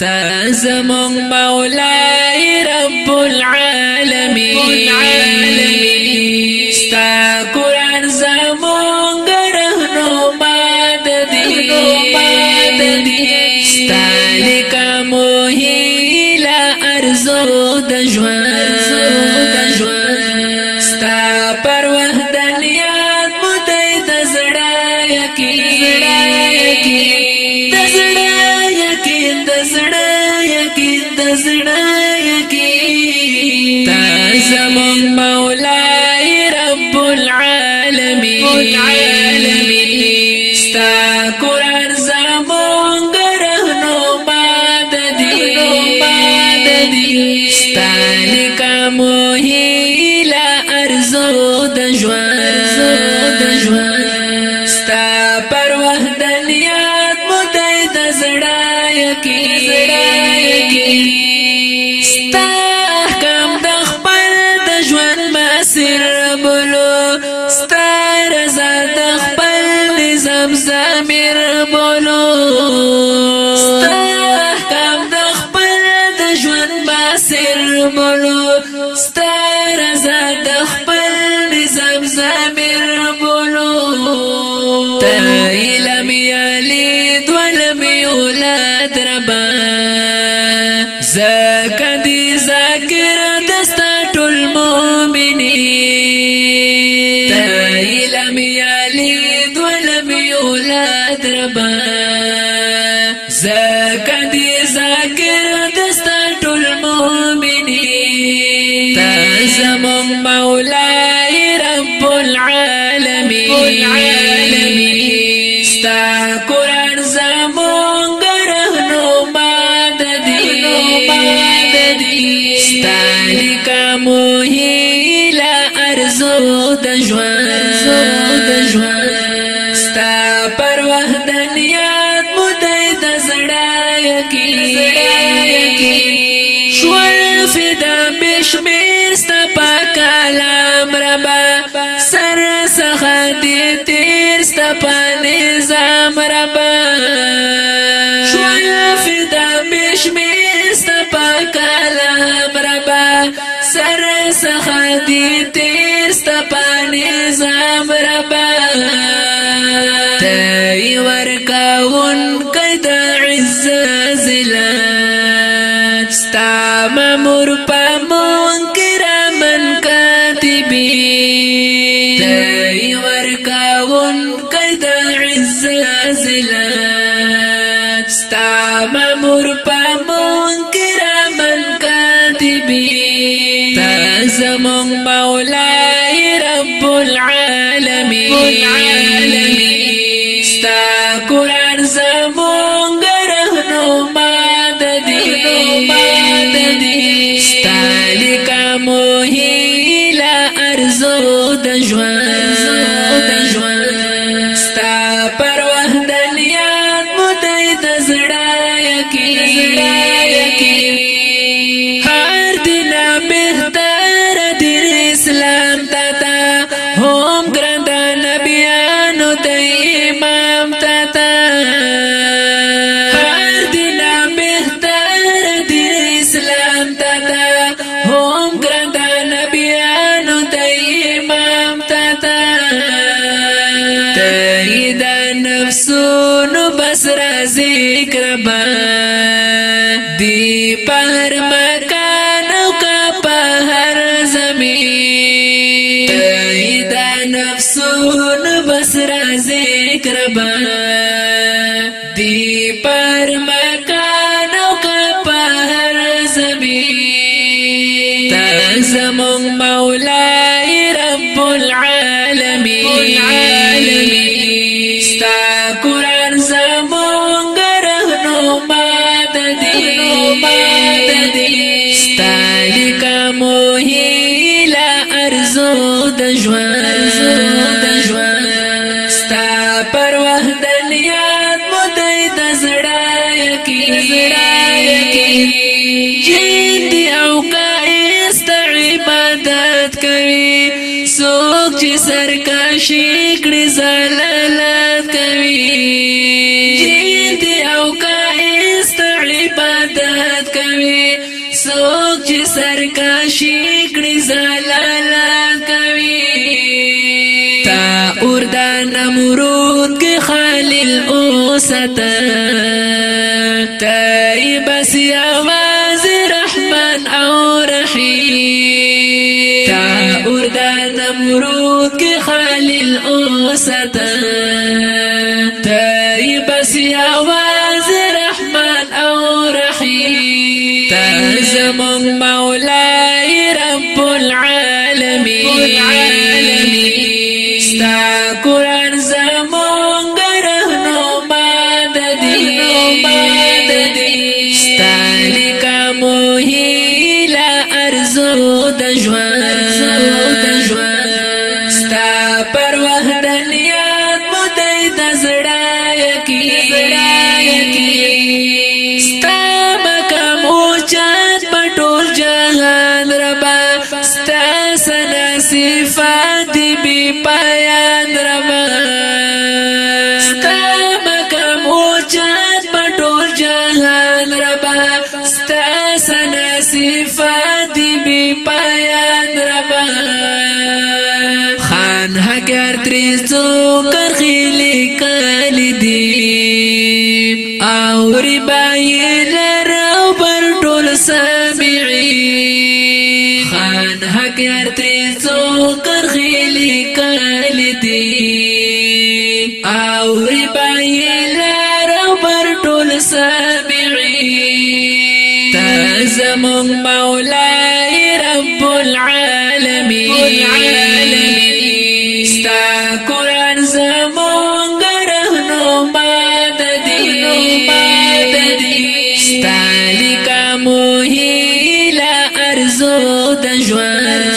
تازمون مولاي رب العالمين ستا قرآن زمون گرهنو ماددی ستا لکا موهي لا ارزو دجوان زمونږ رهنما د دې ستا نکامو هیله ارزو د ژوند ستا پر وحدانیت مو د زړه یقین زم زمير بولو ستا کام د خپل د ژوند باسر بولو ستا رضا د خپل نظام زمير بولو تایل می علی دول می اولاد ربا زکدی ذکر دستا ټول مؤمنین تایل می علی مطلب زکه دې ذکر دستا ټول مؤمنین تاسم مولاي رب العالمين ستا قران زمون غرهنو ماد دي ستا لیکمو هیله ارزو د ژوند ستا په کلام ربا سر څخه دې تیر ستا په نظام ربا شویا فدا بشمیر ستا په کلام ربا سر څخه دې تیر ستا په نظام ربا تای ورکاون کدا عزت زلات ستا مامور پامون کې زمون مولاي رب العالمين ستا قرآن زمون گرهنو ماد دی ستا لکا محیلا ارزو دجوان ستا پر وحدانیات مدید زڑا یکی بس رازی کربا دی پہر مکان او کا پہر زمین تیدا نفسون بس رازی کربا دی پہر مکان او کا پہر زمین تا زمون زړه جند او کایست عبادت کوي څوک چې سرکشي کړي زلالت کوي جند او کایست عبادت کوي څوک چې سرکشي کړي زلالت کوي تا اردن امرود کې خلیل اوسته ته بس یواز رحمان او رحیم تا اردان امرود کی خلیل اوسط ته بس یواز او رحيم تا زمون زو د ژوند ستا پر وحدانیت مو د زړه یقین ستا مقام او چات پټول جهان ربا ستا سنا صفات بي پایان ربا ستا مقام او چات پټول جهان ربا ستا سنا صفات پایان ربا خان هګر ترې څو کرخي لیکل دي او ربای درو پر ټول سمعي خان هګر ترې څو کرخي لیکل دي او ربای درو پر ټول سمعي زمون مولاي رب العالمين ستا قرآن زمون گرهنو ماد دی ستا لکا موهی لا ارزو دجوان